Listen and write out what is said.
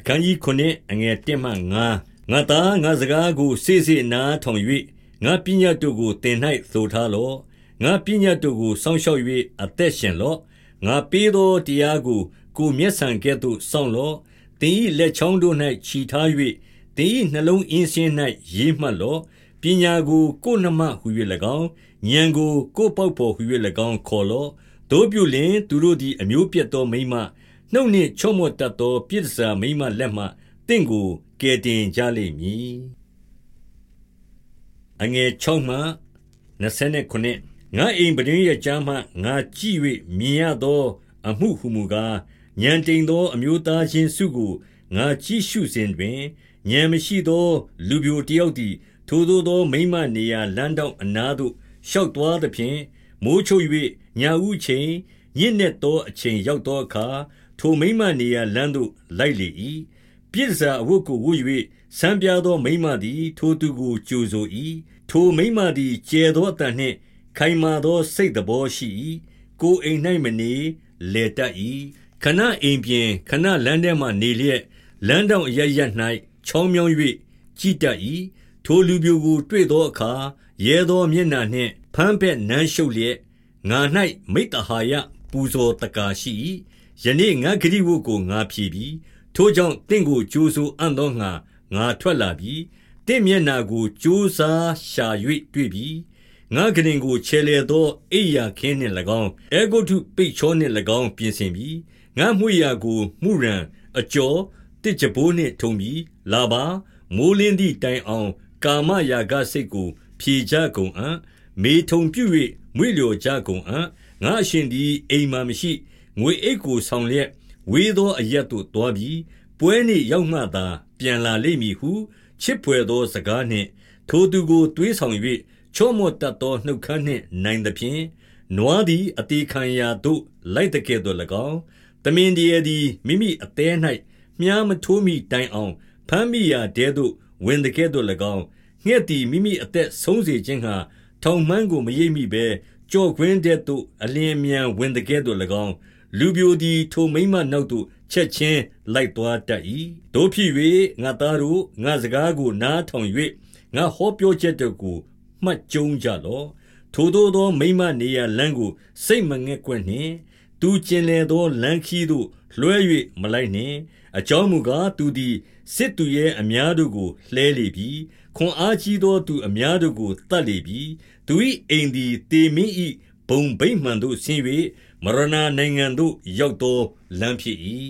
အခန်းကြီး9အငယ်1မှ9ငါသားငါစကားကိုစေစေနားထောင်၍ငါပညာတို့ကိုသင်၌သိုထားလော့ငါပညာတို့ကိုစောင့်ရှောက်၍အသက်ရှင်လော့ငါပေးသောတရားကိုကိုမျက်ဆန်ကဲ့သို့စောင့်လော့တင်ဤလက်ချောင်းတို့၌ခြိထား၍တင်ဤနှလုံးအင်းစင်း၌ရေးမှတ်လော့ပညာကိုကိုနှမဟု၍၎င်းဉာဏ်ကိုကိုပေါက်ပေါ်ဟု၍၎င်းခေါ်လော့တို့ပြုလင်သူတို့သည်အမျိုးပြတ်သောမိမ နှုတ်နှင့်ချော့မော့တတ်သော ပြစ်စာမိမလက်မှတင့်ကိုကယ်တင်ကြလိမ့်မည်အငယ်6မှ29ငါအိမ်ပဒင်းရဲ့ကြားမှငါကြည့်၍မြင်ရသော အမှုဟုမူကားညံတိန်သော အမျိုးသားချင်းစုကိုငါကြည့်ရှုစဉ်တွင်ဉာဏ်မရှိသော လူပြိုတယောက်သည် ထိုသို့သောမိမနေရာလမ်းတောင်အနားသို့ရှောက်သွားသဖြင့်မိုးချုပ်၍ညာဦးချိန်ညစ်နေသောအချိန်ရောက်သောအခါ ထိုမိမနေရာလမ်းသို့ လိုက်လေ၏ပြစ်စာအဝတ်ကိုဝတ်၍စံပြားသောမိမသည် ထိုသူကို ကြိုဆို၏ထိုမိမသည် ကျဲသောအတန်နှင့် ခိုင်မာသော စိတ်တော်ရှိ၏ကိုအိမ်၌မနေလေတတ်၏ခဏအိမ်ပြင် ခဏလမ်းထဲမှနေလျက် လမ်းတောင်အရရ၌ချောင်းမြောင်း၍ကြည်တတ်၏ထိုလူပြိုကို တွေ့သောအခါ ရဲသောမျက်နှာနှင့်ဖမ်းဘက်နမ်းရှုပ်လျက် ငါ၌မိတ္တဟာယပူဇော်တကာရှိ၏ ယနေ့ငါဂရိဝတ်ကိုငါဖြည်ပြီထိုကြောင့်တင့်ကိုကြိုးဆိုအံ့သောငါငါထွက်လာပြီတင့်မျက်နာကိုကြိုးစားရှာ၍တွေ့ပြီငါကရင်ကိုချဲလေသောအိယာခင်းနှင့်၎င်းအေဂုတုပိတ်ချောနှင့်၎င်းပြင်ဆင်ပြီငါမှုရာကိုမှုရန်အကျော်တစ်ကြပိုးနှင့်ထုံပြီလာပါမိုးလင်းသည့်တိုင်အောင် ကာမရာဂစိတ်ကို ဖြေကြကုန်အံ့မေထုံပြု၍မွေလျော်ကြကုန်အံ့ငါအရှင်သည်အိမ်မှမရှိ ငွေအိတ်ကိုဆောင်လျက် ဝေးသောအရက်သို့သွားပြီးပွဲနှင့်ရောက်မှသာ ပြန်လာလိမ့်မည်ဟု ချစ်ဖွယ်သောစကားနှင့် ထိုသူကိုတွေးဆောင်၍ချောမော့တတ်သော နှုတ်ခမ်းနှင့်နိုင်သဖြင့် နွားသည် အသေးခံရာသို့ လိုက်တဲ့ကဲ့သို့၎င်းတမင်တရေသည် မိမိအသေး၌မြားမထိုးမိတိုင်အောင်ဖမ်းမိရာတဲသို့ ဝင်တဲ့ကဲ့သို့၎င်း ငှက်သည် မိမိအသက်ဆုံးစေခြင်းဟာထောင်မှန်းကို မရိပ်မိဘဲကြော့ခွင်းတဲ့သို့ အလင်းမြန် ဝင်တဲ့ကဲ့သို့၎င်း လူပြိုသည် ထိုမိမနောက်သို့ ချက်ချင်းလိုက်သွားတတ်၏တို့ဖြစ်၍ငါသားတို့ ငါစကားကို နားထောင်၍ငါဟောပြောချက်တို့ကို မှတ်ကြုံကြလော့ ထိုသို့သော မိမနေရလမ်းကို စိတ်မငဲ့ကွက်နှင့် သူကျင်လေသော လမ်းခီးသို့ လွှဲ၍မလိုက်နှင့် အကြောင်းမူကား သူသည် စစ်သူရဲ့အများတို့ကို လှဲလေပြီ ခွန်အားကြီးသော သူအများတို့ကိုတတ်လေပြီ သူ၏အိမ်သည်တေမင်း၏ ဘုံဗိမှန်သို့ဆင်း၍မရဏနိုင်ငံသို့ ရောက်သောလမ်းဖြစ်၏